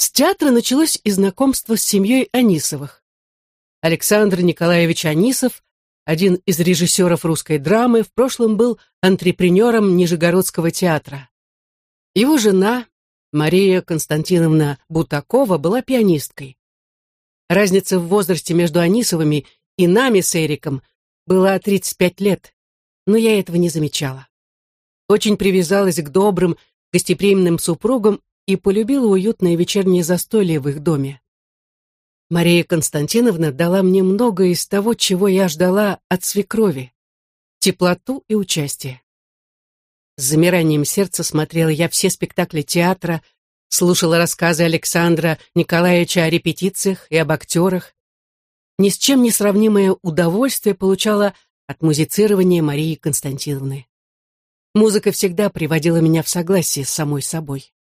С театра началось и знакомство с семьей Анисовых. Александр Николаевич Анисов, один из режиссеров русской драмы, в прошлом был антрепренером Нижегородского театра. Его жена, Мария Константиновна Бутакова, была пианисткой. Разница в возрасте между Анисовыми и нами с Эриком была 35 лет, но я этого не замечала. Очень привязалась к добрым, гостеприимным супругам и полюбила уютное вечернее застолье в их доме. Мария Константиновна дала мне многое из того, чего я ждала от свекрови — теплоту и участие. С замиранием сердца смотрела я все спектакли театра, слушала рассказы Александра Николаевича о репетициях и об актерах. Ни с чем не сравнимое удовольствие получала от музицирования Марии Константиновны. Музыка всегда приводила меня в согласие с самой собой.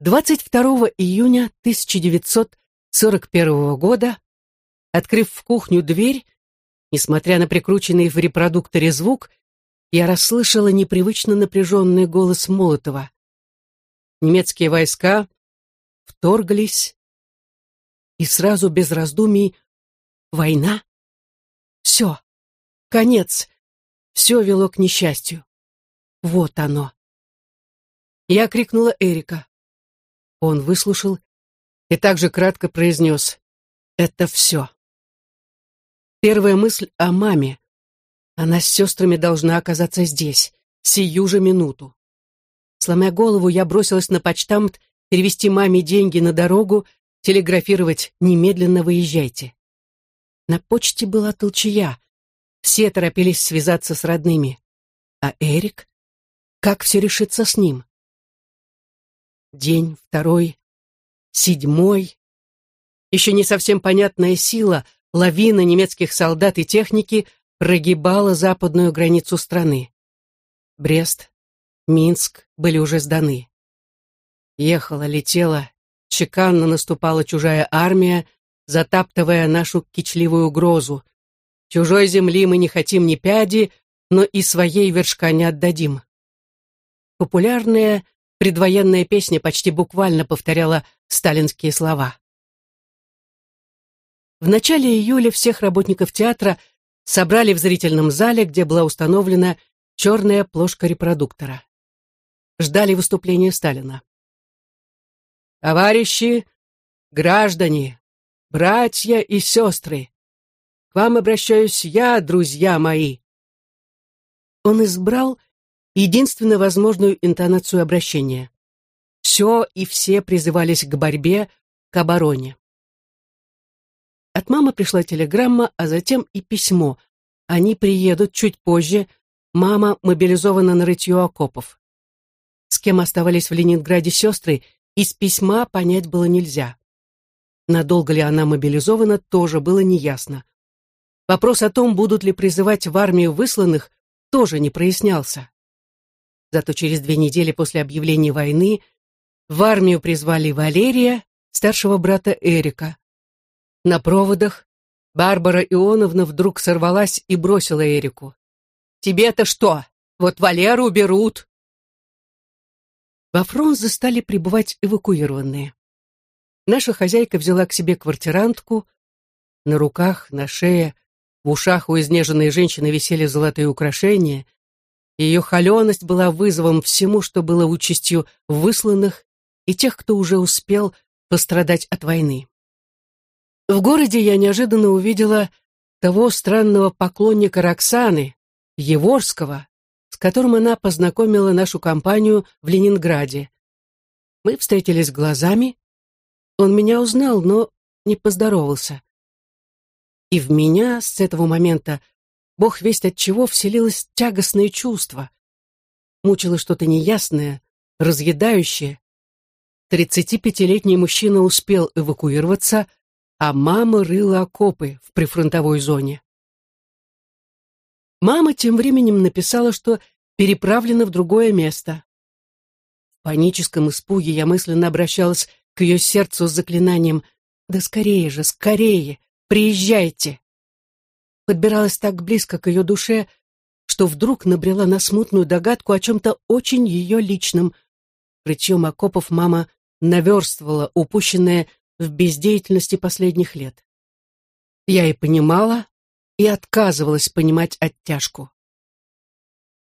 22 июня 1941 года, открыв в кухню дверь, несмотря на прикрученный в репродукторе звук, я расслышала непривычно напряженный голос Молотова. Немецкие войска вторглись, и сразу без раздумий война. Все, конец, все вело к несчастью. Вот оно. Я крикнула Эрика. Он выслушал и также кратко произнес «Это все». Первая мысль о маме. Она с сестрами должна оказаться здесь, сию же минуту. Сломя голову, я бросилась на почтамт перевести маме деньги на дорогу, телеграфировать «Немедленно выезжайте». На почте была толчая. Все торопились связаться с родными. А Эрик? Как все решится с ним? День, второй, седьмой. Еще не совсем понятная сила, лавина немецких солдат и техники прогибала западную границу страны. Брест, Минск были уже сданы. Ехала, летела, чеканно наступала чужая армия, затаптывая нашу кичливую угрозу. Чужой земли мы не хотим ни пяди, но и своей вершка не отдадим. Популярная предвоенная песня почти буквально повторяла сталинские слова. В начале июля всех работников театра собрали в зрительном зале, где была установлена черная плошка репродуктора. Ждали выступления Сталина. «Товарищи, граждане, братья и сестры, к вам обращаюсь я, друзья мои». Он избрал единственно возможную интонацию обращения. Все и все призывались к борьбе, к обороне. От мамы пришла телеграмма, а затем и письмо. Они приедут чуть позже. Мама мобилизована на рытье окопов. С кем оставались в Ленинграде сестры, из письма понять было нельзя. Надолго ли она мобилизована, тоже было неясно. Вопрос о том, будут ли призывать в армию высланных, тоже не прояснялся. Зато через две недели после объявления войны в армию призвали Валерия, старшего брата Эрика. На проводах Барбара Ионовна вдруг сорвалась и бросила Эрику. «Тебе-то что? Вот Валеру берут!» Во Фрунзе стали прибывать эвакуированные. Наша хозяйка взяла к себе квартирантку. На руках, на шее, в ушах у изнеженной женщины висели золотые украшения, ее холеность была вызовом всему, что было участью высланных и тех, кто уже успел пострадать от войны. В городе я неожиданно увидела того странного поклонника Роксаны, Еворского, с которым она познакомила нашу компанию в Ленинграде. Мы встретились глазами. Он меня узнал, но не поздоровался. И в меня с этого момента Бог весть от чего вселилось тягостное чувство. Мучило что-то неясное, разъедающее. Тридцатипятилетний мужчина успел эвакуироваться, а мама рыла окопы в прифронтовой зоне. Мама тем временем написала, что переправлена в другое место. В паническом испуге я мысленно обращалась к ее сердцу с заклинанием «Да скорее же, скорее, приезжайте!» Подбиралась так близко к ее душе, что вдруг набрела на смутную догадку о чем-то очень ее личном, Причем окопов мама наверстывала упущенное в бездеятельности последних лет. Я и понимала, и отказывалась понимать оттяжку.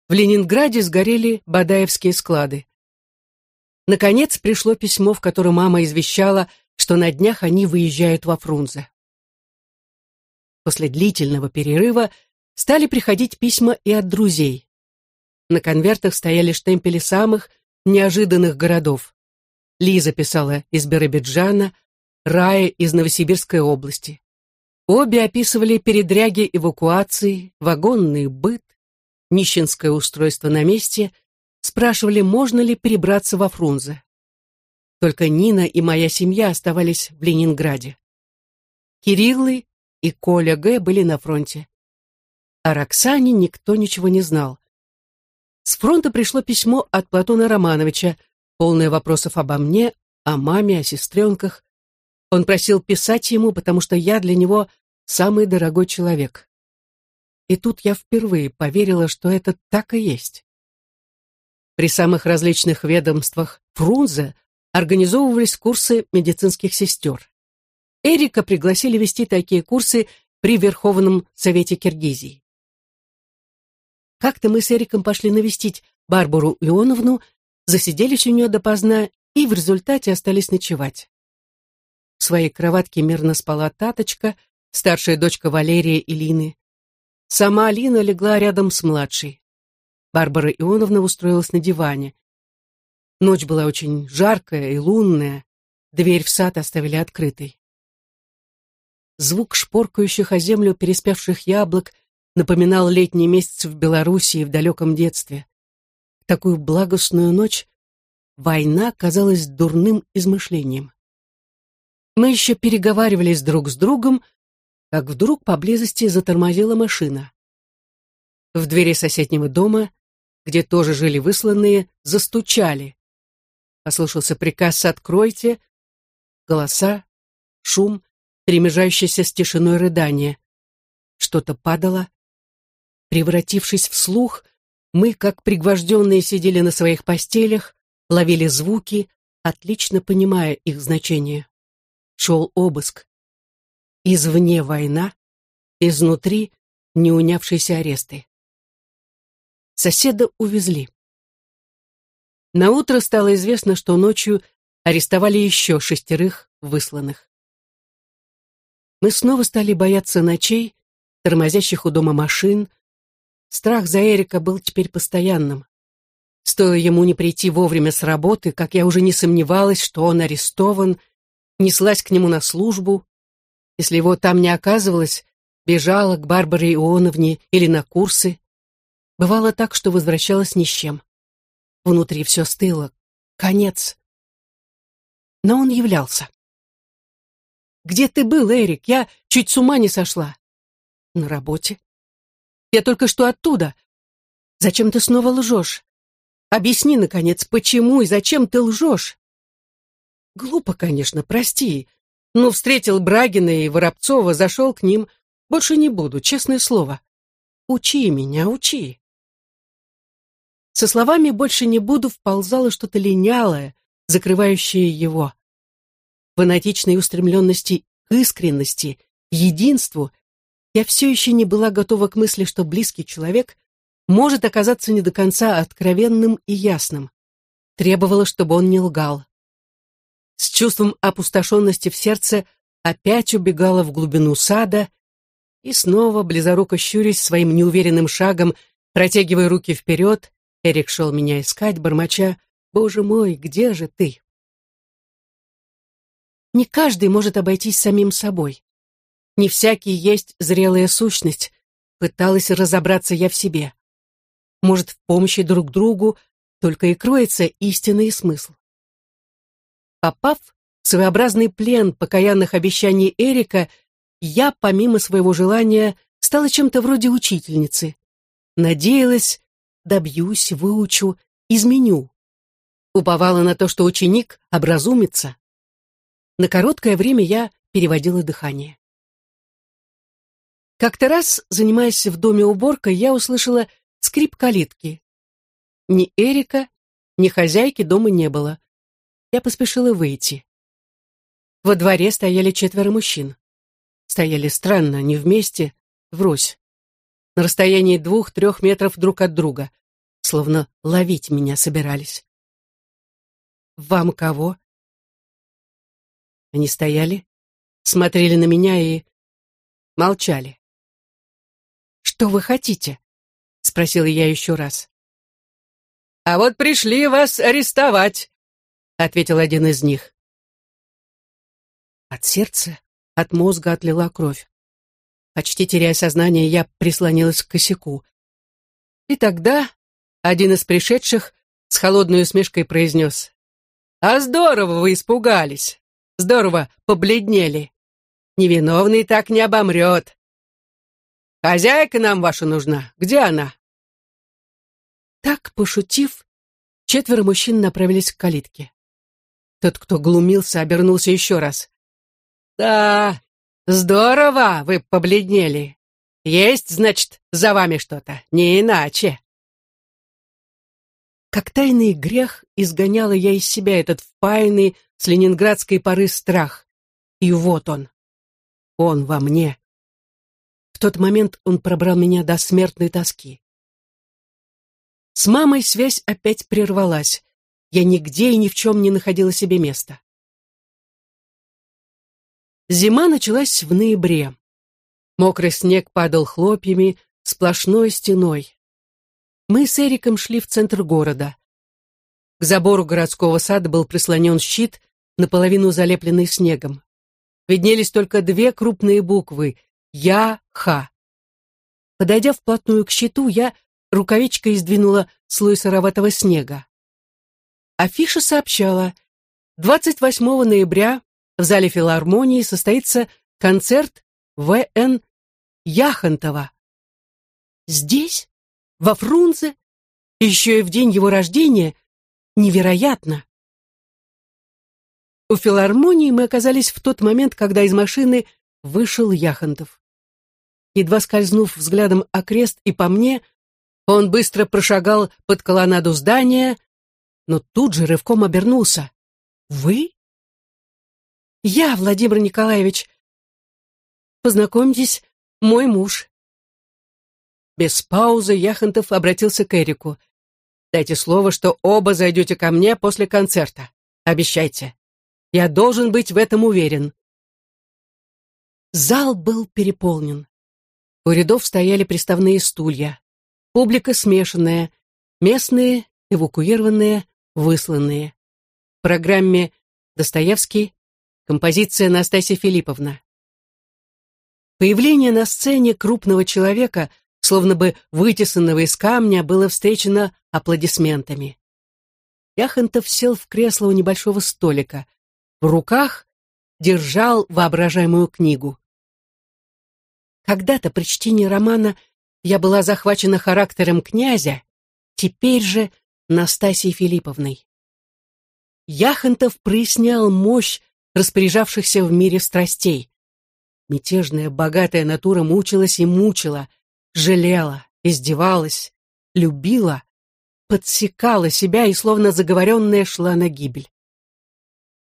В Ленинграде сгорели Бадаевские склады. Наконец пришло письмо, в котором мама извещала, что на днях они выезжают во Фрунзе. После длительного перерыва стали приходить письма и от друзей. На конвертах стояли штемпели самых неожиданных городов. Лиза писала из Биробиджана, Рая из Новосибирской области. Обе описывали передряги эвакуации, вагонный быт, нищенское устройство на месте, спрашивали, можно ли перебраться во Фрунзе. Только Нина и моя семья оставались в Ленинграде. Кириллы и Коля Г. были на фронте. О Роксане никто ничего не знал. С фронта пришло письмо от Платона Романовича, полное вопросов обо мне, о маме, о сестренках. Он просил писать ему, потому что я для него самый дорогой человек. И тут я впервые поверила, что это так и есть. При самых различных ведомствах Фрунзе организовывались курсы медицинских сестер. Эрика пригласили вести такие курсы при Верховном Совете Киргизии. Как-то мы с Эриком пошли навестить Барбару Леоновну, засиделись у нее допоздна и в результате остались ночевать. В своей кроватке мирно спала Таточка, старшая дочка Валерия и Лины. Сама Алина легла рядом с младшей. Барбара Ионовна устроилась на диване. Ночь была очень жаркая и лунная, дверь в сад оставили открытой. Звук шпоркающих о землю переспевших яблок — напоминал летний месяц в Белоруссии в далеком детстве. Такую благостную ночь война казалась дурным измышлением. Мы еще переговаривались друг с другом, как вдруг поблизости затормозила машина. В двери соседнего дома, где тоже жили высланные, застучали. Послышался приказ «Откройте!» Голоса, шум, перемежающийся с тишиной рыдания. Что-то падало, Превратившись в слух, мы, как пригвожденные, сидели на своих постелях, ловили звуки, отлично понимая их значение. Шел обыск. Извне война, изнутри неунявшиеся аресты. Соседа увезли. Наутро стало известно, что ночью арестовали еще шестерых высланных. Мы снова стали бояться ночей, тормозящих у дома машин, Страх за Эрика был теперь постоянным. Стоило ему не прийти вовремя с работы, как я уже не сомневалась, что он арестован, неслась к нему на службу. Если его там не оказывалось, бежала к Барбаре Ионовне или на курсы. Бывало так, что возвращалась ни с чем. Внутри все стыло. Конец. Но он являлся. «Где ты был, Эрик? Я чуть с ума не сошла». «На работе. Я только что оттуда. Зачем ты снова лжешь? Объясни, наконец, почему и зачем ты лжешь? Глупо, конечно, прости. Но встретил Брагина и Воробцова, зашел к ним. Больше не буду, честное слово. Учи меня, учи. Со словами «больше не буду» вползало что-то линялое, закрывающее его. Фанатичной устремленности к искренности, единству я все еще не была готова к мысли, что близкий человек может оказаться не до конца откровенным и ясным. Требовала, чтобы он не лгал. С чувством опустошенности в сердце опять убегала в глубину сада и снова, близоруко щурясь своим неуверенным шагом, протягивая руки вперед, Эрик шел меня искать, бормоча «Боже мой, где же ты?» Не каждый может обойтись самим собой. Не всякий есть зрелая сущность. Пыталась разобраться я в себе. Может, в помощи друг другу только и кроется истинный смысл. Попав в своеобразный плен покаянных обещаний Эрика, я, помимо своего желания, стала чем-то вроде учительницы. Надеялась, добьюсь, выучу, изменю. Уповала на то, что ученик образумится. На короткое время я переводила дыхание. Как-то раз, занимаясь в доме уборкой, я услышала скрип калитки. Ни Эрика, ни хозяйки дома не было. Я поспешила выйти. Во дворе стояли четверо мужчин. Стояли странно, не вместе, врозь. На расстоянии двух-трех метров друг от друга, словно ловить меня собирались. «Вам кого?» Они стояли, смотрели на меня и молчали. «Что вы хотите?» — спросила я еще раз. «А вот пришли вас арестовать», — ответил один из них. От сердца, от мозга отлила кровь. Почти теряя сознание, я прислонилась к косяку. И тогда один из пришедших с холодной усмешкой произнес. «А здорово вы испугались! Здорово побледнели! Невиновный так не обомрет! Хозяйка нам ваша нужна! Где она?» Так, пошутив, четверо мужчин направились к калитке. Тот, кто глумился, обернулся еще раз. «Да, здорово вы побледнели. Есть, значит, за вами что-то, не иначе». Как тайный грех изгоняла я из себя этот впаянный с ленинградской поры страх. И вот он. Он во мне. В тот момент он пробрал меня до смертной тоски. С мамой связь опять прервалась. Я нигде и ни в чем не находила себе места. Зима началась в ноябре. Мокрый снег падал хлопьями, сплошной стеной. Мы с Эриком шли в центр города. К забору городского сада был прислонен щит, наполовину залепленный снегом. Виднелись только две крупные буквы «Я-Ха». Подойдя вплотную к щиту, я рукавичкой сдвинула слой сыроватого снега. Афиша сообщала, 28 ноября в зале филармонии состоится концерт В.Н. Яхонтова. Здесь? Во Фрунзе? Еще и в день его рождения? Невероятно! У филармонии мы оказались в тот момент, когда из машины вышел Яхонтов. Едва скользнув взглядом окрест и по мне, он быстро прошагал под колоннаду здания, но тут же рывком обернулся. «Вы?» Я, Владимир Николаевич. Познакомьтесь, мой муж. Без паузы Яхонтов обратился к Эрику. Дайте слово, что оба зайдете ко мне после концерта. Обещайте. Я должен быть в этом уверен. Зал был переполнен. У рядов стояли приставные стулья. Публика смешанная, местные, эвакуированные, высланные. В программе Достоевский, Композиция Настасья Филипповна. Появление на сцене крупного человека, словно бы вытесанного из камня, было встречено аплодисментами. Яхонтов сел в кресло у небольшого столика. В руках держал воображаемую книгу. Когда-то при чтении романа я была захвачена характером князя, теперь же Настасьей Филипповной. Яхонтов прояснял мощь распоряжавшихся в мире страстей. Мятежная, богатая натура мучилась и мучила, жалела, издевалась, любила, подсекала себя и словно заговоренная шла на гибель.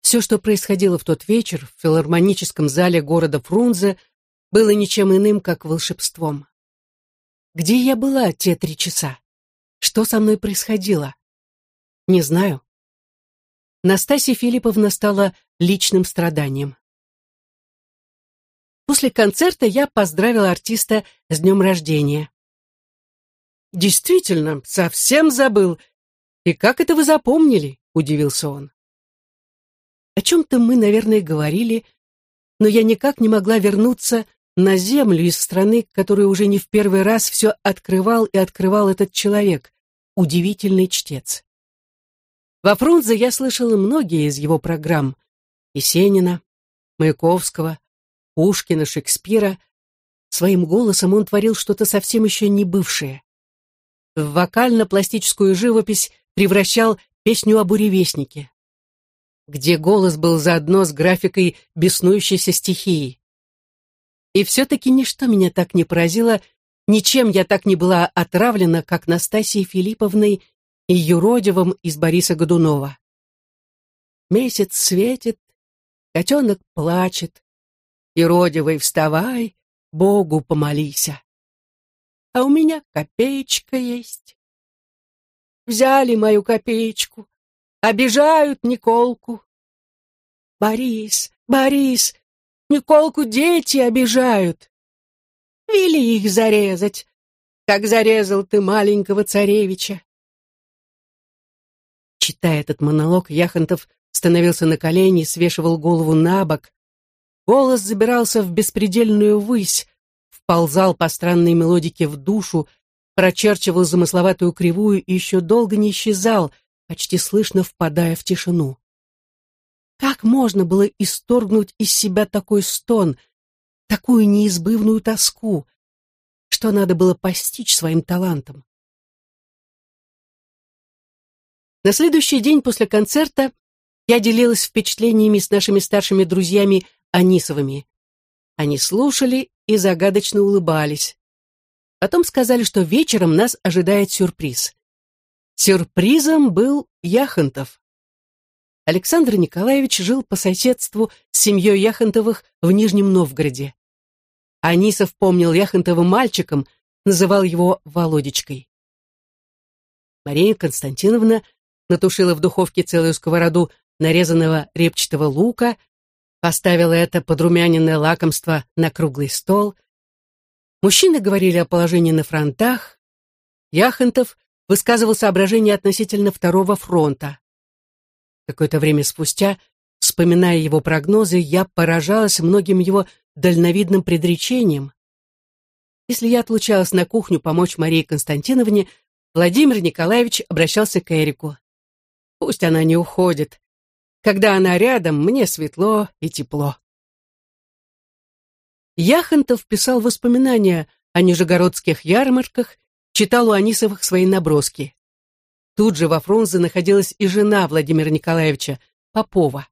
Все, что происходило в тот вечер в филармоническом зале города Фрунзе, было ничем иным, как волшебством. Где я была те три часа? Что со мной происходило? Не знаю. Настасья Филипповна стала личным страданием. После концерта я поздравила артиста с днем рождения. «Действительно, совсем забыл. И как это вы запомнили?» — удивился он. О чем-то мы, наверное, говорили, но я никак не могла вернуться на землю из страны, которую уже не в первый раз все открывал и открывал этот человек, удивительный чтец. Во Фрунзе я слышала многие из его программ. Есенина, Маяковского, Пушкина, Шекспира. Своим голосом он творил что-то совсем еще не бывшее. В вокально-пластическую живопись превращал песню о буревестнике, где голос был заодно с графикой беснующейся стихии. И все-таки ничто меня так не поразило, ничем я так не была отравлена, как Настасией Филипповной и юродивым из Бориса Годунова. Месяц светит, котенок плачет. Юродивый, вставай, Богу помолися. А у меня копеечка есть. Взяли мою копеечку, обижают Николку. Борис, Борис, Николку дети обижают. Вели их зарезать, как зарезал ты маленького царевича. Читая этот монолог, Яхонтов становился на колени, свешивал голову на бок. Голос забирался в беспредельную высь, вползал по странной мелодике в душу, прочерчивал замысловатую кривую и еще долго не исчезал, почти слышно впадая в тишину. Как можно было исторгнуть из себя такой стон, такую неизбывную тоску, что надо было постичь своим талантом? На следующий день после концерта я делилась впечатлениями с нашими старшими друзьями Анисовыми. Они слушали и загадочно улыбались. Потом сказали, что вечером нас ожидает сюрприз. Сюрпризом был Яхонтов. Александр Николаевич жил по соседству с семьей Яхонтовых в Нижнем Новгороде. Анисов помнил Яхонтова мальчиком, называл его Володечкой. Мария Константиновна натушила в духовке целую сковороду нарезанного репчатого лука, поставила это подрумяненное лакомство на круглый стол. Мужчины говорили о положении на фронтах. Яхонтов высказывал соображения относительно второго фронта. Какое-то время спустя, вспоминая его прогнозы, я поражалась многим его дальновидным предречениям. Если я отлучалась на кухню помочь Марии Константиновне, Владимир Николаевич обращался к Эрику. «Пусть она не уходит. Когда она рядом, мне светло и тепло». Яхонтов писал воспоминания о нижегородских ярмарках, читал у Анисовых свои наброски. Тут же во Фрунзе находилась и жена Владимира Николаевича, Попова.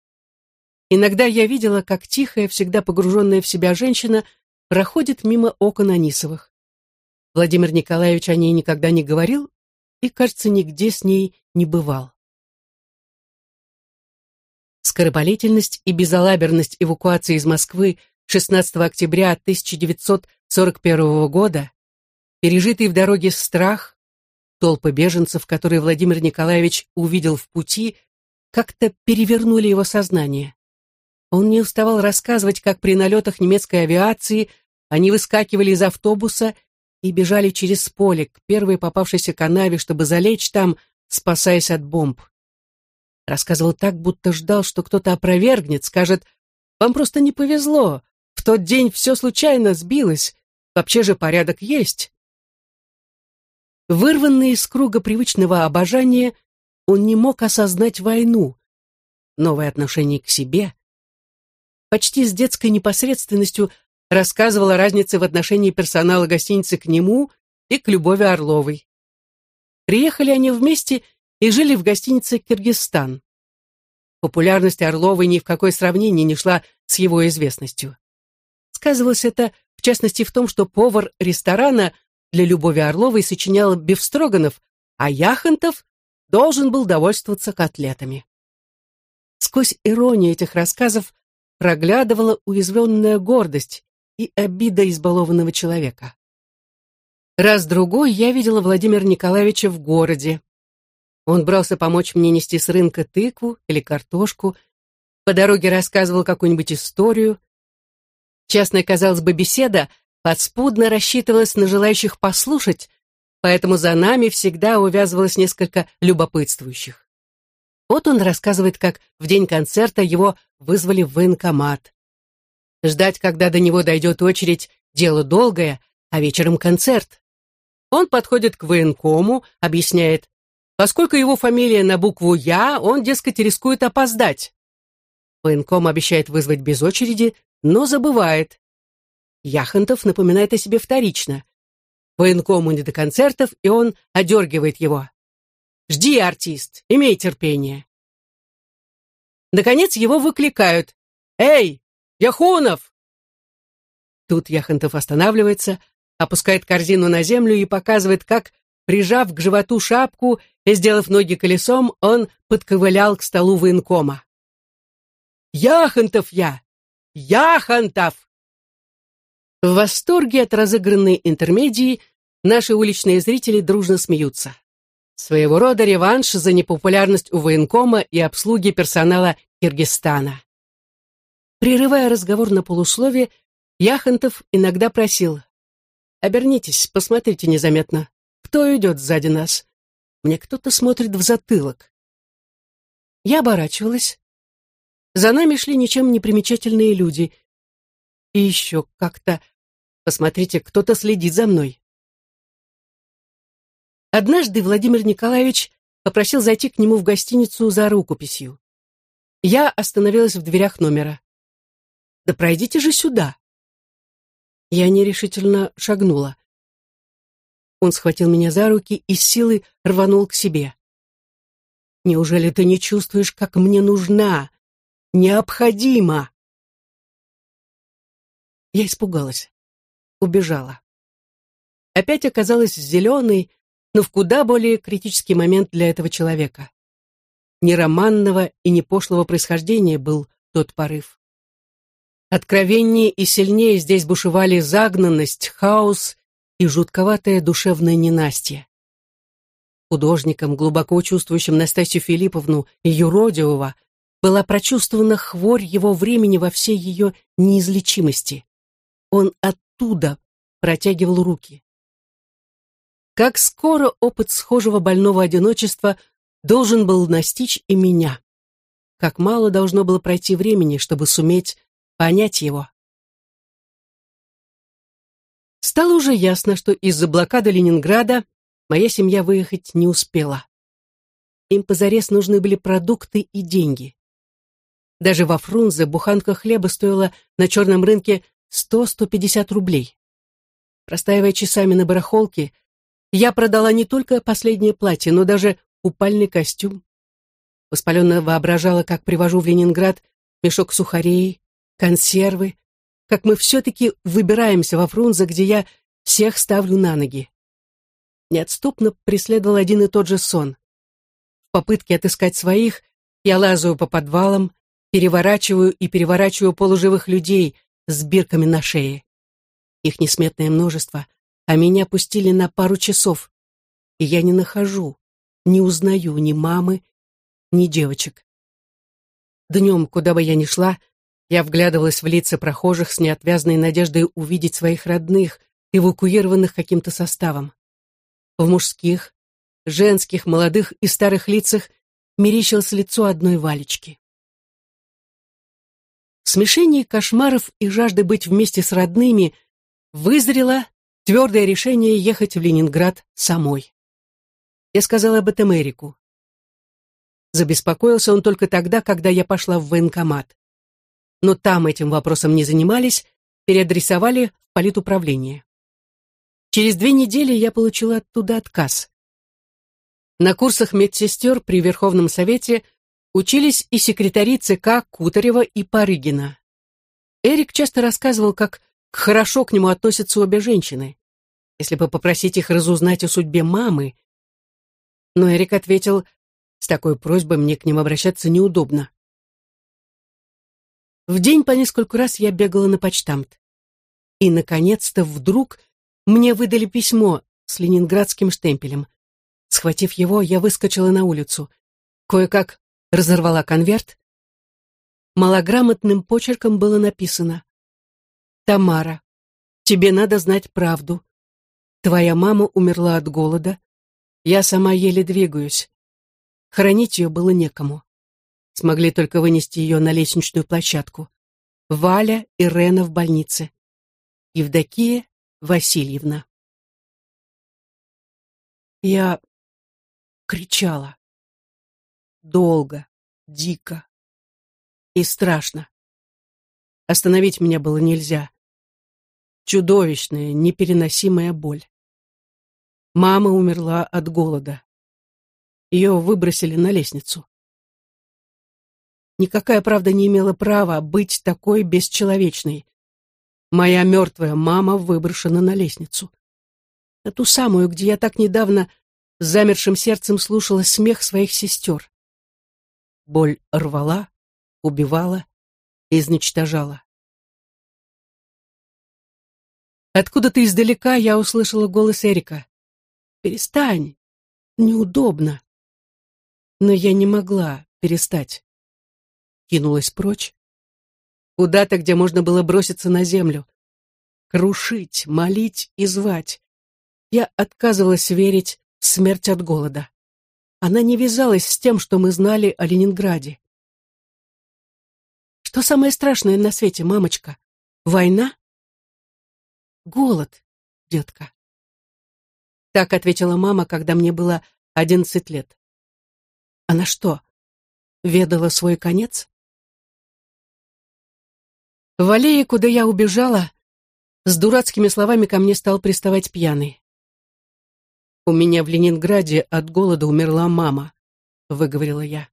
Иногда я видела, как тихая, всегда погруженная в себя женщина проходит мимо окон Анисовых. Владимир Николаевич о ней никогда не говорил и, кажется, нигде с ней не бывал. Скоропалительность и безалаберность эвакуации из Москвы 16 октября 1941 года, пережитый в дороге страх, Толпы беженцев, которые Владимир Николаевич увидел в пути, как-то перевернули его сознание. Он не уставал рассказывать, как при налетах немецкой авиации они выскакивали из автобуса и бежали через поле к первой попавшейся канаве, чтобы залечь там, спасаясь от бомб. Рассказывал так, будто ждал, что кто-то опровергнет, скажет «Вам просто не повезло, в тот день все случайно сбилось, вообще же порядок есть». Вырванный из круга привычного обожания, он не мог осознать войну, новое отношение к себе. Почти с детской непосредственностью рассказывал о разнице в отношении персонала гостиницы к нему и к Любови Орловой. Приехали они вместе и жили в гостинице «Киргизстан». Популярность Орловой ни в какое сравнение не шла с его известностью. Сказывалось это, в частности, в том, что повар ресторана – для Любови Орловой сочинял Бефстроганов, а Яхонтов должен был довольствоваться котлетами. Сквозь иронию этих рассказов проглядывала уязвленная гордость и обида избалованного человека. Раз-другой я видела Владимира Николаевича в городе. Он брался помочь мне нести с рынка тыкву или картошку, по дороге рассказывал какую-нибудь историю. Частная, казалось бы, беседа подспудно рассчитывалось на желающих послушать, поэтому за нами всегда увязывалось несколько любопытствующих. Вот он рассказывает, как в день концерта его вызвали в военкомат. Ждать, когда до него дойдет очередь, дело долгое, а вечером концерт. Он подходит к военкому, объясняет, поскольку его фамилия на букву «Я», он, дескать, рискует опоздать. Военком обещает вызвать без очереди, но забывает. Яхонтов напоминает о себе вторично. Военкому не до концертов, и он одергивает его. «Жди, артист, имей терпение». Наконец его выкликают. «Эй, Яхунов!» Тут Яхонтов останавливается, опускает корзину на землю и показывает, как, прижав к животу шапку и, сделав ноги колесом, он подковылял к столу военкома. «Яхонтов я! Яхонтов!» В восторге от разыгранной интермедии наши уличные зрители дружно смеются. Своего рода реванш за непопулярность у военкома и обслуги персонала Киргизстана. Прерывая разговор на полусловие, Яхонтов иногда просил «Обернитесь, посмотрите незаметно. Кто идет сзади нас? Мне кто-то смотрит в затылок». Я оборачивалась. За нами шли ничем не примечательные люди. И еще как-то... Посмотрите, кто-то следит за мной. Однажды Владимир Николаевич попросил зайти к нему в гостиницу за рукописью. Я остановилась в дверях номера. «Да пройдите же сюда!» Я нерешительно шагнула. Он схватил меня за руки и силой рванул к себе. «Неужели ты не чувствуешь, как мне нужна? Необходима!» Я испугалась. Убежала. Опять оказалась зеленой, но в куда более критический момент для этого человека. Не романного и не пошлого происхождения был тот порыв. Откровеннее и сильнее здесь бушевали загнанность, хаос и жутковатое душевное ненастье. Художником, глубоко чувствующим Настасью Филипповну и юродивого, была прочувствована хворь его времени во всей ее неизлечимости. Он оттуда протягивал руки. Как скоро опыт схожего больного одиночества должен был настичь и меня. Как мало должно было пройти времени, чтобы суметь понять его. Стало уже ясно, что из-за блокады Ленинграда моя семья выехать не успела. Им позарез нужны были продукты и деньги. Даже во Фрунзе буханка хлеба стоила на черном рынке 100-150 рублей. Простаивая часами на барахолке, я продала не только последнее платье, но даже упальный костюм. Воспаленно воображала, как привожу в Ленинград мешок сухарей, консервы, как мы все-таки выбираемся во Фрунзе, где я всех ставлю на ноги. Неотступно преследовал один и тот же сон. В попытке отыскать своих я лазаю по подвалам, переворачиваю и переворачиваю полуживых людей с бирками на шее. Их несметное множество, а меня пустили на пару часов, и я не нахожу, не узнаю ни мамы, ни девочек. Днем, куда бы я ни шла, я вглядывалась в лица прохожих с неотвязной надеждой увидеть своих родных, эвакуированных каким-то составом. В мужских, женских, молодых и старых лицах мерещилось лицо одной Валечки. В смешении кошмаров и жажды быть вместе с родными вызрело твердое решение ехать в Ленинград самой. Я сказала об этом Эрику. Забеспокоился он только тогда, когда я пошла в военкомат. Но там этим вопросом не занимались, переадресовали в политуправление. Через две недели я получила оттуда отказ. На курсах медсестер при Верховном Совете учились и секретари ЦК Кутарева и Парыгина. Эрик часто рассказывал, как хорошо к нему относятся обе женщины. Если бы попросить их разузнать о судьбе мамы. Но Эрик ответил, с такой просьбой мне к ним обращаться неудобно. В день по нескольку раз я бегала на почтамт. И, наконец-то, вдруг мне выдали письмо с ленинградским штемпелем. Схватив его, я выскочила на улицу. Кое-как разорвала конверт. Малограмотным почерком было написано Тамара, тебе надо знать правду. Твоя мама умерла от голода. Я сама еле двигаюсь. Хоронить ее было некому. Смогли только вынести ее на лестничную площадку. Валя и Рена в больнице. Евдокия Васильевна. Я кричала. Долго, дико и страшно. Остановить меня было нельзя чудовищная, непереносимая боль. Мама умерла от голода. Ее выбросили на лестницу. Никакая правда не имела права быть такой бесчеловечной. Моя мертвая мама выброшена на лестницу. На ту самую, где я так недавно с замершим сердцем слушала смех своих сестер. Боль рвала, убивала, изничтожала. Откуда-то издалека я услышала голос Эрика. «Перестань! Неудобно!» Но я не могла перестать. Кинулась прочь. Куда-то, где можно было броситься на землю. Крушить, молить и звать. Я отказывалась верить в смерть от голода. Она не вязалась с тем, что мы знали о Ленинграде. Что самое страшное на свете, мамочка? Война? Голод, детка. Так ответила мама, когда мне было одиннадцать лет. Она что, ведала свой конец? В аллее, куда я убежала, с дурацкими словами ко мне стал приставать пьяный. «У меня в Ленинграде от голода умерла мама», — выговорила я.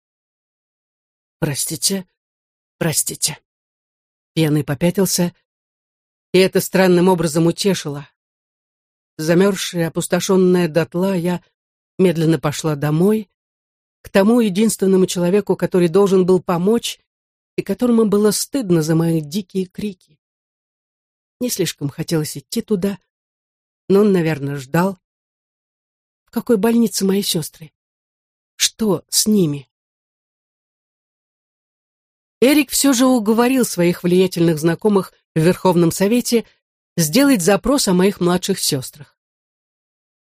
«Простите, простите». Пьяный попятился, и это странным образом утешило. Замерзшая, опустошенная дотла, я медленно пошла домой, к тому единственному человеку, который должен был помочь и которому было стыдно за мои дикие крики. Не слишком хотелось идти туда, но он, наверное, ждал какой больнице мои сестры? Что с ними? Эрик все же уговорил своих влиятельных знакомых в Верховном Совете сделать запрос о моих младших сестрах.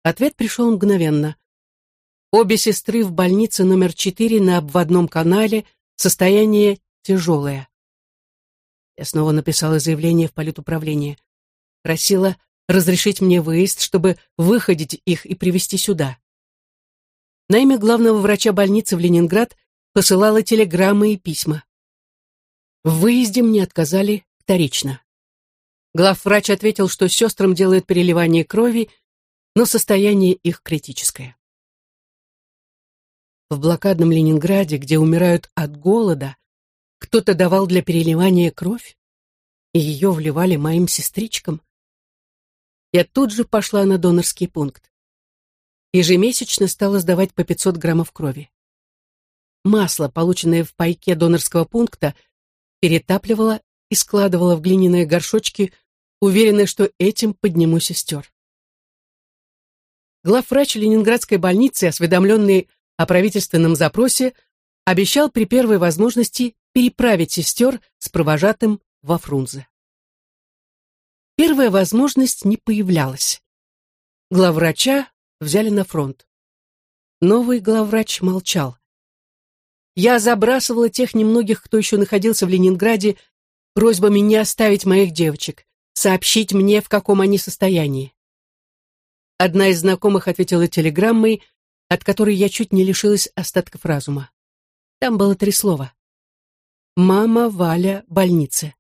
Ответ пришел мгновенно. Обе сестры в больнице номер 4 на обводном канале, состояние тяжелое. Я снова написала заявление в политуправление. Просила разрешить мне выезд, чтобы выходить их и привести сюда. На имя главного врача больницы в Ленинград посылала телеграммы и письма. В выезде мне отказали вторично. Главврач ответил, что сестрам делает переливание крови, но состояние их критическое. В блокадном Ленинграде, где умирают от голода, кто-то давал для переливания кровь, и ее вливали моим сестричкам. Я тут же пошла на донорский пункт. Ежемесячно стала сдавать по 500 граммов крови. Масло, полученное в пайке донорского пункта, перетапливала и складывала в глиняные горшочки, уверенная, что этим подниму сестер. Главврач Ленинградской больницы, осведомленный о правительственном запросе, обещал при первой возможности переправить сестер с провожатым во Фрунзе. Первая возможность не появлялась. Главврача взяли на фронт. Новый главврач молчал. Я забрасывала тех немногих, кто еще находился в Ленинграде, просьбами не оставить моих девочек, сообщить мне, в каком они состоянии. Одна из знакомых ответила телеграммой, от которой я чуть не лишилась остатков разума. Там было три слова. «Мама Валя больнице».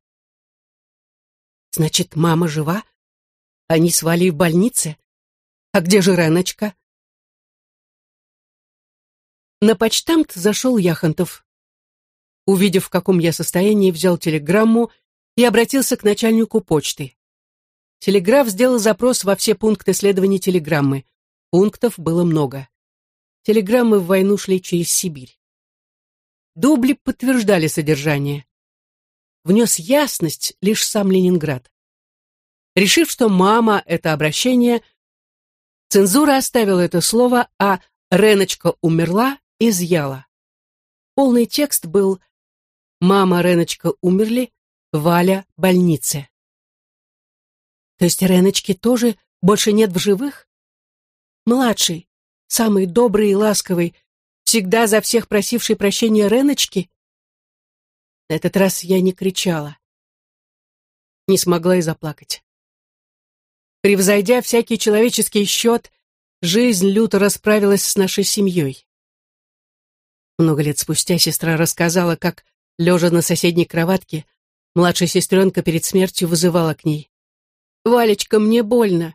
Значит, мама жива? Они с Валей в больнице? А где же Реночка? На почтамт зашел Яхонтов. Увидев, в каком я состоянии, взял телеграмму и обратился к начальнику почты. Телеграф сделал запрос во все пункты следования телеграммы. Пунктов было много. Телеграммы в войну шли через Сибирь. Дубли подтверждали содержание внес ясность лишь сам Ленинград. Решив, что «мама» — это обращение, цензура оставила это слово, а «Реночка умерла» изъяла. Полный текст был «Мама, Реночка умерли, Валя — больнице». То есть Реночки тоже больше нет в живых? Младший, самый добрый и ласковый, всегда за всех просивший прощения Реночки? На этот раз я не кричала. Не смогла и заплакать. Превзойдя всякий человеческий счет, жизнь люто расправилась с нашей семьей. Много лет спустя сестра рассказала, как, лежа на соседней кроватке, младшая сестренка перед смертью вызывала к ней. «Валечка, мне больно!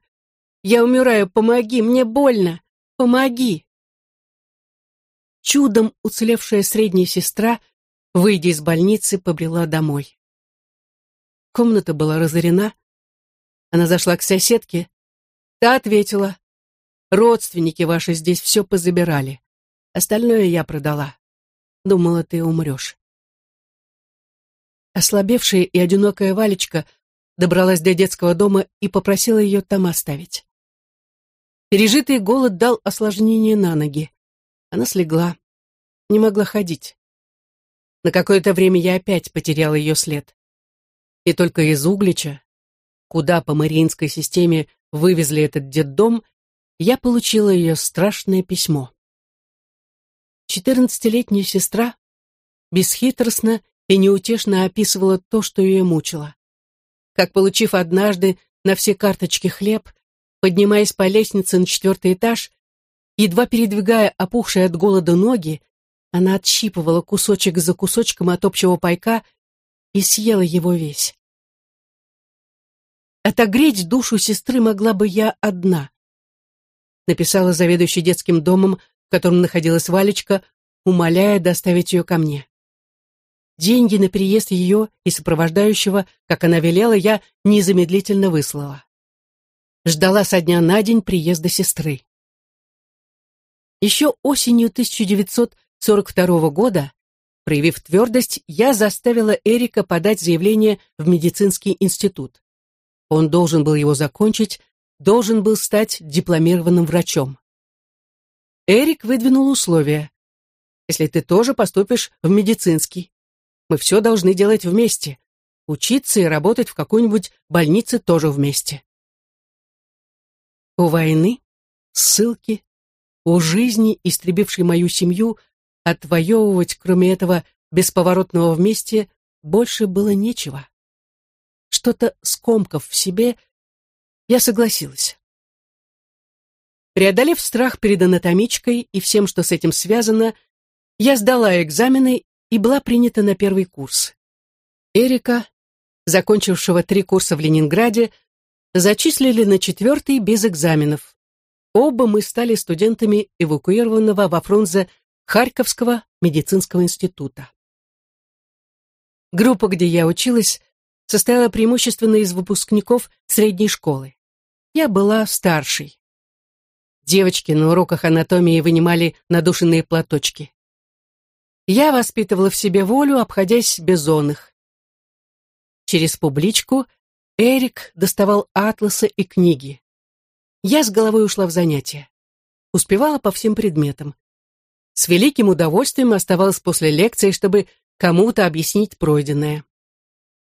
Я умираю, помоги, мне больно! Помоги!» Чудом уцелевшая средняя сестра — выйдя из больницы, побрела домой. Комната была разорена. Она зашла к соседке. Та ответила. Родственники ваши здесь все позабирали. Остальное я продала. Думала, ты умрешь. Ослабевшая и одинокая Валечка добралась до детского дома и попросила ее там оставить. Пережитый голод дал осложнение на ноги. Она слегла, не могла ходить. На какое-то время я опять потеряла ее след. И только из Углича, куда по Мариинской системе вывезли этот детдом, я получила ее страшное письмо. Четырнадцатилетняя сестра бесхитростно и неутешно описывала то, что ее мучило. Как, получив однажды на все карточки хлеб, поднимаясь по лестнице на четвертый этаж, едва передвигая опухшие от голода ноги, она отщипывала кусочек за кусочком от общего пайка и съела его весь. Отогреть душу сестры могла бы я одна. Написала заведующий детским домом, в котором находилась Валечка, умоляя доставить ее ко мне. Деньги на переезд ее и сопровождающего, как она велела, я незамедлительно выслала. Ждала со дня на день приезда сестры. Еще осенью 1942 года, проявив твердость, я заставила Эрика подать заявление в медицинский институт. Он должен был его закончить, должен был стать дипломированным врачом. Эрик выдвинул условия. Если ты тоже поступишь в медицинский, мы все должны делать вместе. Учиться и работать в какой-нибудь больнице тоже вместе. У войны, ссылки, у жизни, истребившей мою семью, отвоевывать, кроме этого бесповоротного вместе, больше было нечего. Что-то скомкав в себе, я согласилась. Преодолев страх перед анатомичкой и всем, что с этим связано, я сдала экзамены и была принята на первый курс. Эрика, закончившего три курса в Ленинграде, зачислили на четвертый без экзаменов. Оба мы стали студентами эвакуированного во Фрунзе Харьковского медицинского института. Группа, где я училась, состояла преимущественно из выпускников средней школы. Я была старшей. Девочки на уроках анатомии вынимали надушенные платочки. Я воспитывала в себе волю, обходясь без их. Через публичку Эрик доставал атласы и книги. Я с головой ушла в занятия. Успевала по всем предметам. С великим удовольствием оставалась после лекции, чтобы кому-то объяснить пройденное.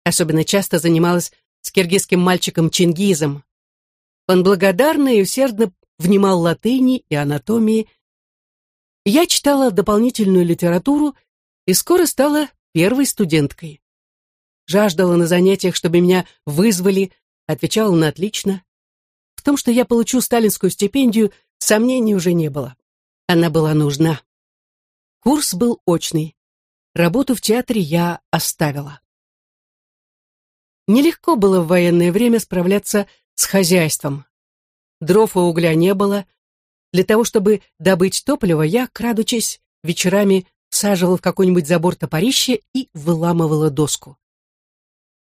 Особенно часто занималась с киргизским мальчиком Чингизом. Он благодарно и усердно внимал латыни и анатомии, я читала дополнительную литературу и скоро стала первой студенткой. Жаждала на занятиях, чтобы меня вызвали, отвечала на отлично. В том, что я получу сталинскую стипендию, сомнений уже не было. Она была нужна. Курс был очный. Работу в театре я оставила. Нелегко было в военное время справляться с хозяйством. Дров и угля не было, для того, чтобы добыть топливо, я, крадучись, вечерами всаживала в какой-нибудь забор топорище и выламывала доску.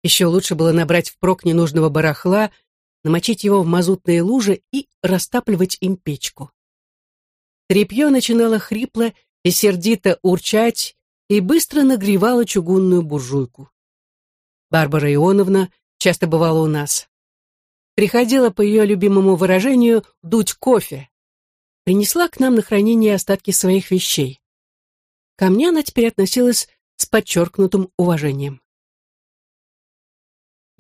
Еще лучше было набрать впрок ненужного барахла, намочить его в мазутные лужи и растапливать им печку. Трепье начинало хрипло и сердито урчать и быстро нагревало чугунную буржуйку. Барбара Ионовна часто бывала у нас. Приходила, по ее любимому выражению, дуть кофе, принесла к нам на хранение остатки своих вещей. Ко мне она теперь относилась с подчеркнутым уважением.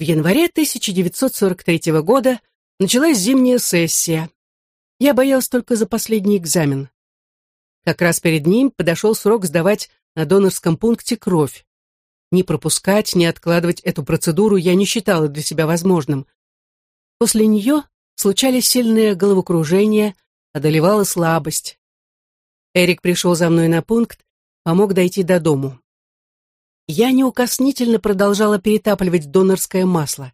В январе 1943 года началась зимняя сессия. Я боялась только за последний экзамен. Как раз перед ним подошел срок сдавать на донорском пункте кровь. Ни пропускать, ни откладывать эту процедуру я не считала для себя возможным. После нее случались сильные головокружения, одолевала слабость. Эрик пришел за мной на пункт, помог дойти до дому. Я неукоснительно продолжала перетапливать донорское масло.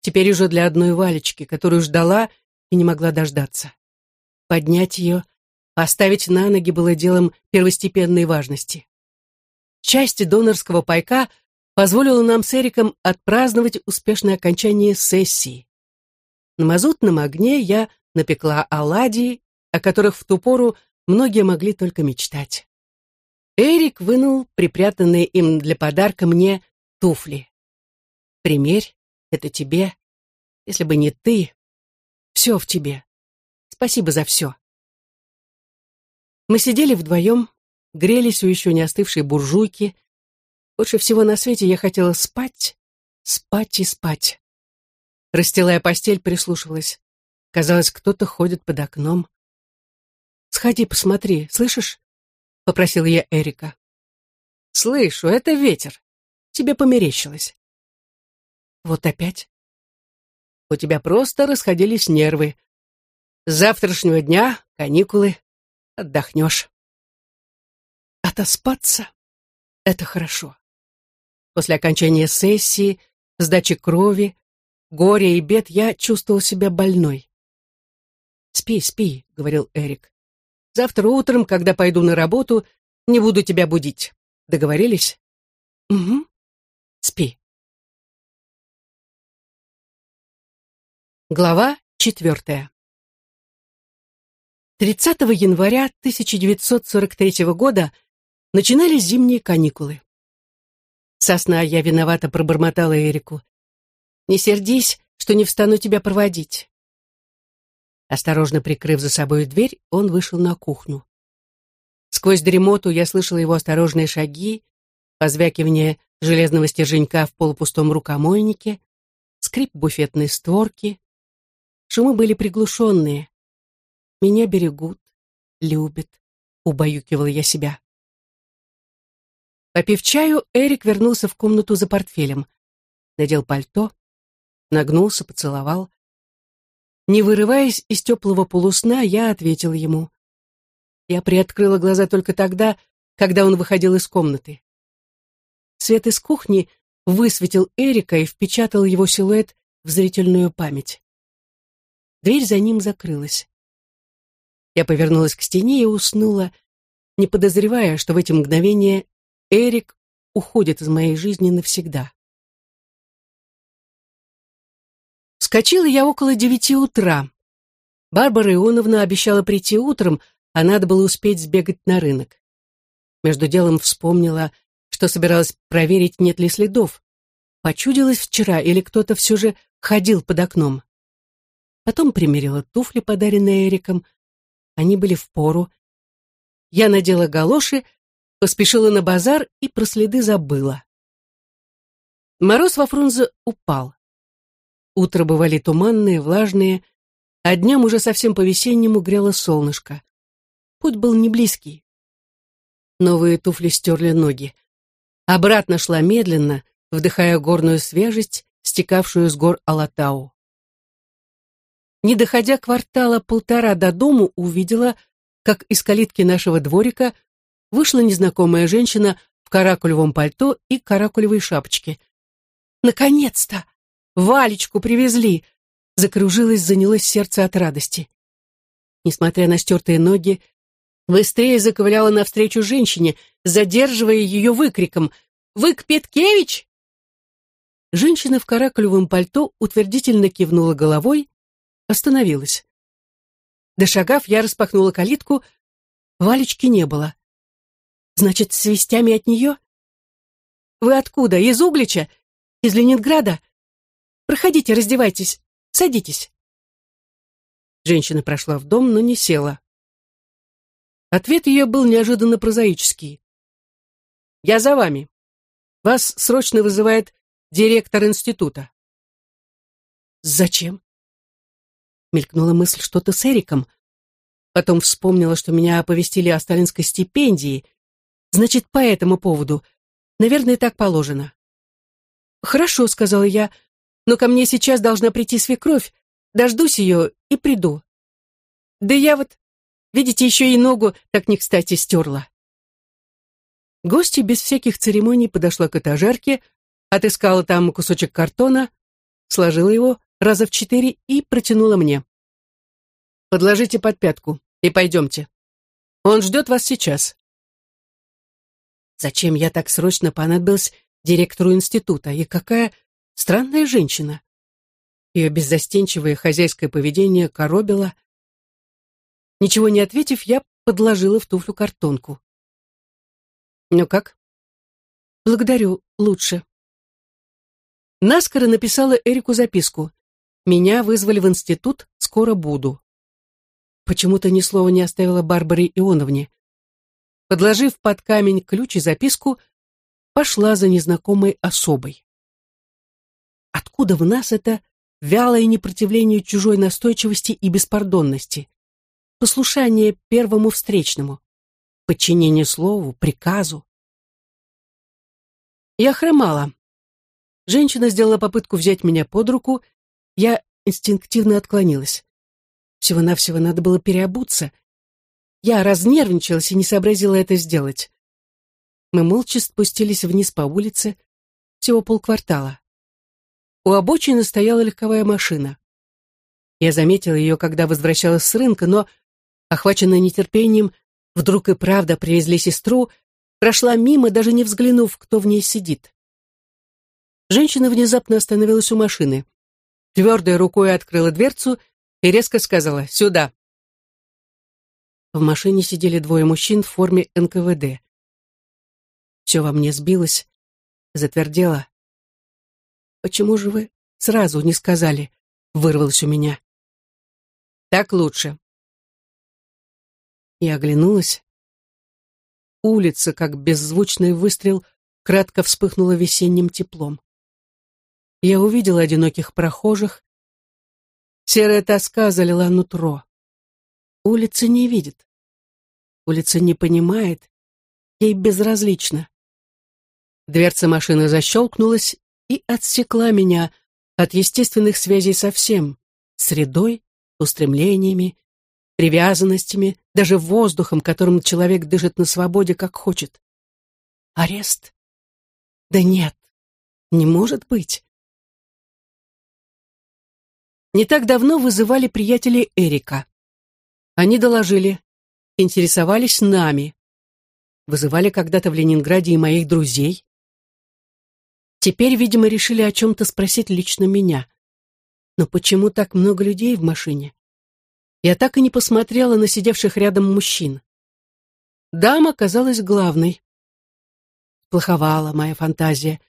Теперь уже для одной Валечки, которую ждала и не могла дождаться. Поднять ее, поставить на ноги было делом первостепенной важности. Часть донорского пайка позволила нам с Эриком отпраздновать успешное окончание сессии. На мазутном огне я напекла оладьи о которых в ту пору многие могли только мечтать. Эрик вынул припрятанные им для подарка мне туфли. «Примерь, это тебе. Если бы не ты, все в тебе. Спасибо за все». Мы сидели вдвоем, грелись у еще не остывшей буржуйки. Больше всего на свете я хотела спать, спать и спать. Расстилая постель, прислушивалась. Казалось, кто-то ходит под окном. «Сходи, посмотри, слышишь?» — попросил я Эрика. «Слышу, это ветер. Тебе померещилось». «Вот опять?» «У тебя просто расходились нервы. С завтрашнего дня каникулы. Отдохнешь». «Отоспаться — это хорошо». После окончания сессии, сдачи крови, горя и бед я чувствовал себя больной. «Спи, спи», — говорил Эрик. «Завтра утром, когда пойду на работу, не буду тебя будить. Договорились?» «Угу. Спи». Глава четвертая. 30 января 1943 года начинались зимние каникулы. Сосна я виновато пробормотала Эрику. «Не сердись, что не встану тебя проводить. Осторожно прикрыв за собой дверь, он вышел на кухню. Сквозь дремоту я слышала его осторожные шаги, позвякивание железного стерженька в полупустом рукомойнике, скрип буфетной створки. Шумы были приглушенные. Меня берегут, любят, убаюкивала я себя. Попив чаю, Эрик вернулся в комнату за портфелем. Надел пальто, нагнулся, поцеловал. Не вырываясь из теплого полусна, я ответил ему. Я приоткрыла глаза только тогда, когда он выходил из комнаты. Свет из кухни высветил Эрика и впечатал его силуэт в зрительную память. Дверь за ним закрылась. Я повернулась к стене и уснула, не подозревая, что в эти мгновения Эрик уходит из моей жизни навсегда. Вскочила я около девяти утра. Барбара Ионовна обещала прийти утром, а надо было успеть сбегать на рынок. Между делом вспомнила, что собиралась проверить, нет ли следов. Почудилась вчера, или кто-то все же ходил под окном. Потом примерила туфли, подаренные Эриком. Они были в пору. Я надела галоши, поспешила на базар и про следы забыла. Мороз во Фрунзе упал. Утро бывали туманные, влажные, а днем уже совсем по-весеннему грело солнышко. Путь был не близкий. Новые туфли стерли ноги. Обратно шла медленно, вдыхая горную свежесть, стекавшую с гор Алатау. Не доходя квартала полтора до дому, увидела, как из калитки нашего дворика вышла незнакомая женщина в каракулевом пальто и каракулевой шапочке. «Наконец-то!» Валечку привезли!» Закружилось, занялось сердце от радости. Несмотря на стертые ноги, быстрее заковыляла навстречу женщине, задерживая ее выкриком «Вык Петкевич!» Женщина в каракулевом пальто утвердительно кивнула головой, остановилась. Дошагав, я распахнула калитку, Валечки не было. Значит, с вестями от нее? Вы откуда? Из Углича? Из Ленинграда? Проходите, раздевайтесь, садитесь. Женщина прошла в дом, но не села. Ответ ее был неожиданно прозаический. «Я за вами. Вас срочно вызывает директор института». «Зачем?» Мелькнула мысль что-то с Эриком. Потом вспомнила, что меня оповестили о сталинской стипендии. Значит, по этому поводу. Наверное, так положено. «Хорошо», — сказала я, — но ко мне сейчас должна прийти свекровь. Дождусь ее и приду. Да я вот, видите, еще и ногу так не кстати стерла. Гостья без всяких церемоний подошла к этажерке, отыскала там кусочек картона, сложила его раза в четыре и протянула мне. «Подложите под пятку и пойдемте. Он ждет вас сейчас». Зачем я так срочно понадобилась директору института, и какая Странная женщина. Ее беззастенчивое хозяйское поведение коробило. Ничего не ответив, я подложила в туфлю картонку. «Ну как?» «Благодарю, лучше». Наскоро написала Эрику записку. «Меня вызвали в институт, скоро буду». Почему-то ни слова не оставила Барбаре Ионовне. Подложив под камень ключ и записку, пошла за незнакомой особой. Откуда в нас это вялое непротивление чужой настойчивости и беспардонности? Послушание первому встречному, подчинение слову, приказу. Я хромала. Женщина сделала попытку взять меня под руку, я инстинктивно отклонилась. Всего-навсего надо было переобуться. Я разнервничалась и не сообразила это сделать. Мы молча спустились вниз по улице, всего полквартала. У обочины стояла легковая машина. Я заметила ее, когда возвращалась с рынка, но, охваченная нетерпением, вдруг и правда привезли сестру, прошла мимо, даже не взглянув, кто в ней сидит. Женщина внезапно остановилась у машины. Твердой рукой открыла дверцу и резко сказала «Сюда». В машине сидели двое мужчин в форме НКВД. Все во мне сбилось, затвердело. «Почему же вы сразу не сказали?» — вырвалось у меня. «Так лучше». Я оглянулась. Улица, как беззвучный выстрел, кратко вспыхнула весенним теплом. Я увидела одиноких прохожих. Серая тоска залила нутро. Улица не видит. Улица не понимает. Ей безразлично. Дверца машины защелкнулась и отсекла меня от естественных связей со всем, средой, устремлениями, привязанностями, даже воздухом, которым человек дышит на свободе, как хочет. Арест? Да нет, не может быть. Не так давно вызывали приятелей Эрика. Они доложили, интересовались нами. Вызывали когда-то в Ленинграде и моих друзей. Теперь, видимо, решили о чем-то спросить лично меня. Но почему так много людей в машине? Я так и не посмотрела на сидевших рядом мужчин. Дама казалась главной. Плоховала моя фантазия.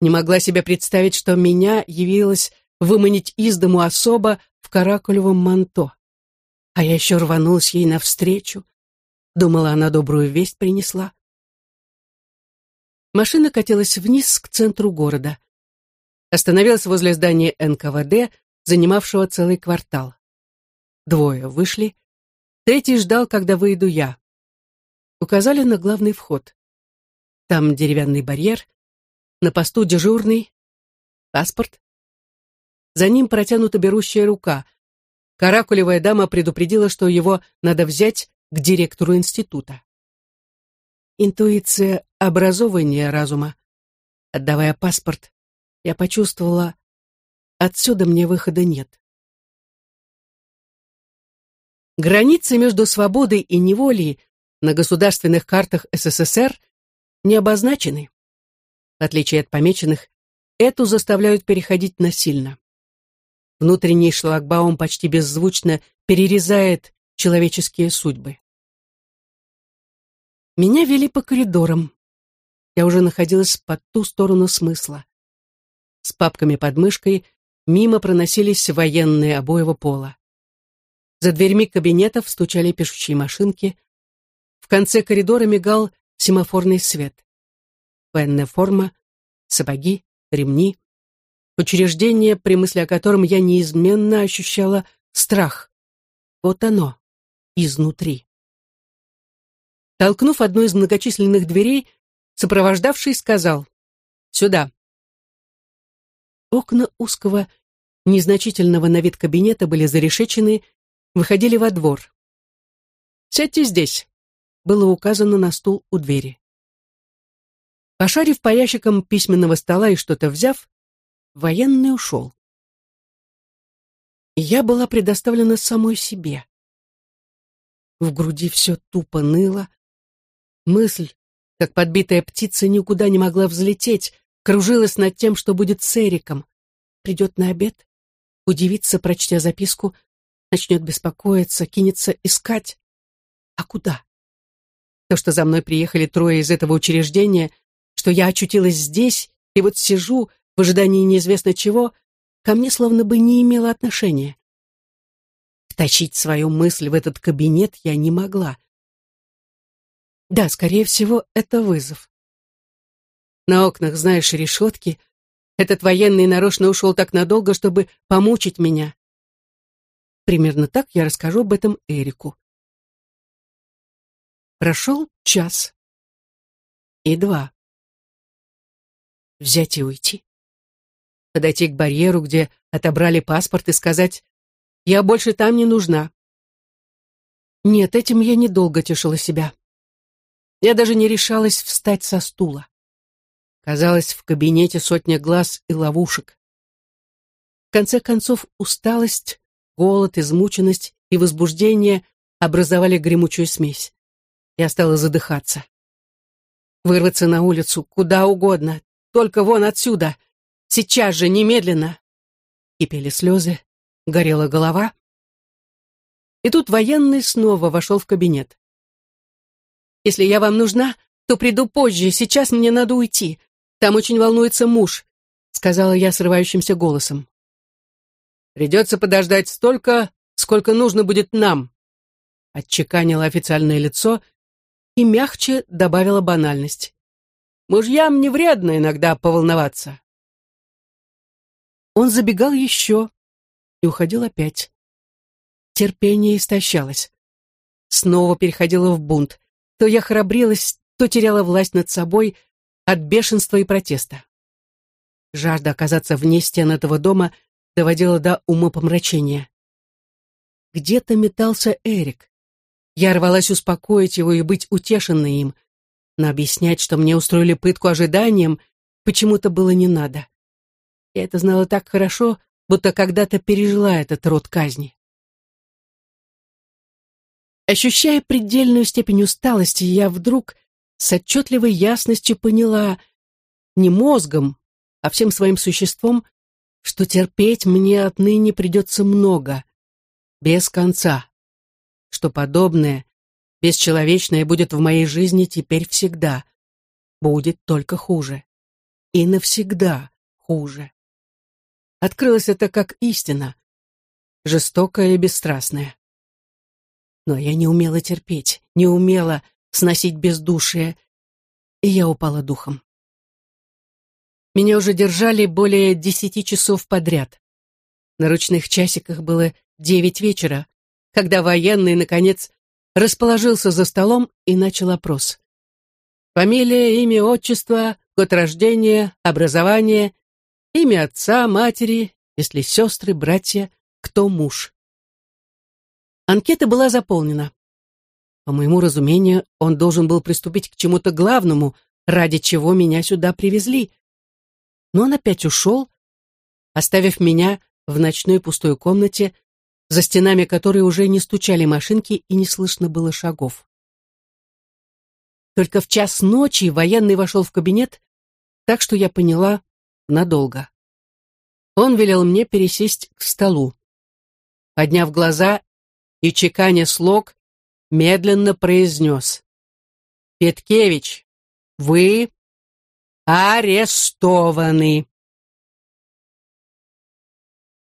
Не могла себе представить, что меня явилась выманить из дому особо в каракулевом манто. А я еще рванулась ей навстречу. Думала, она добрую весть принесла. Машина катилась вниз к центру города. Остановилась возле здания НКВД, занимавшего целый квартал. Двое вышли. Третий ждал, когда выйду я. Указали на главный вход. Там деревянный барьер, на посту дежурный, паспорт. За ним протянута берущая рука. Каракулевая дама предупредила, что его надо взять к директору института. Интуиция образования разума. Отдавая паспорт, я почувствовала, отсюда мне выхода нет. Границы между свободой и неволей на государственных картах СССР не обозначены. В отличие от помеченных, эту заставляют переходить насильно. Внутренний шлагбаум почти беззвучно перерезает человеческие судьбы. Меня вели по коридорам. Я уже находилась по ту сторону смысла. С папками под мышкой мимо проносились военные обоего пола. За дверьми кабинетов стучали пишущие машинки. В конце коридора мигал семафорный свет. Военная форма, сапоги, ремни. Учреждение, при мысли о котором я неизменно ощущала страх. Вот оно, изнутри. Толкнув одну из многочисленных дверей, сопровождавший сказал «Сюда». Окна узкого, незначительного на вид кабинета были зарешечены, выходили во двор. «Сядьте здесь», — было указано на стул у двери. Пошарив по ящикам письменного стола и что-то взяв, военный ушел. Я была предоставлена самой себе. В груди все тупо ныло, Мысль, как подбитая птица, никуда не могла взлететь, кружилась над тем, что будет с Эриком. Придет на обед, удивится, прочтя записку, начнет беспокоиться, кинется искать. А куда? То, что за мной приехали трое из этого учреждения, что я очутилась здесь и вот сижу в ожидании неизвестно чего, ко мне словно бы не имело отношения. Втащить свою мысль в этот кабинет я не могла. Да, скорее всего, это вызов. На окнах, знаешь, решетки. Этот военный нарочно ушел так надолго, чтобы помучить меня. Примерно так я расскажу об этом Эрику. Прошел час. И два. Взять и уйти. Подойти к барьеру, где отобрали паспорт, и сказать «Я больше там не нужна». Нет, этим я недолго тешила себя. Я даже не решалась встать со стула. Казалось, в кабинете сотня глаз и ловушек. В конце концов, усталость, голод, измученность и возбуждение образовали гремучую смесь. Я стала задыхаться. Вырваться на улицу, куда угодно, только вон отсюда, сейчас же, немедленно. Кипели слезы, горела голова. И тут военный снова вошел в кабинет. «Если я вам нужна, то приду позже, сейчас мне надо уйти. Там очень волнуется муж», — сказала я срывающимся голосом. «Придется подождать столько, сколько нужно будет нам», — отчеканило официальное лицо и мягче добавила банальность. Мужьям не вредно иногда поволноваться. Он забегал еще и уходил опять. Терпение истощалось. Снова переходило в бунт. То я храбрилась, то теряла власть над собой от бешенства и протеста. Жажда оказаться вне стен этого дома доводила до умопомрачения. Где-то метался Эрик. Я рвалась успокоить его и быть утешенной им, но объяснять, что мне устроили пытку ожиданием, почему-то было не надо. Я это знала так хорошо, будто когда-то пережила этот род казни. Ощущая предельную степень усталости, я вдруг с отчетливой ясностью поняла, не мозгом, а всем своим существом, что терпеть мне отныне придется много, без конца что подобное, бесчеловечное будет в моей жизни теперь всегда. Будет только хуже. И навсегда хуже. Открылось это как истина, жестокая и бесстрастная. Но я не умела терпеть, не умела сносить бездушие, и я упала духом. Меня уже держали более десяти часов подряд. На ручных часиках было девять вечера, когда военный, наконец, расположился за столом и начал опрос. Фамилия, имя, отчество, год рождения, образование, имя отца, матери, если сестры, братья, кто муж. Анкета была заполнена. По моему разумению, он должен был приступить к чему-то главному, ради чего меня сюда привезли. Но он опять ушел, оставив меня в ночной пустой комнате за стенами которой уже не стучали машинки и не слышно было шагов. Только в час ночи военный вошел в кабинет, так что я поняла надолго. Он велел мне пересесть к столу. Подняв глаза и чеканя слог, медленно произнес. «Петкевич, вы арестованы!»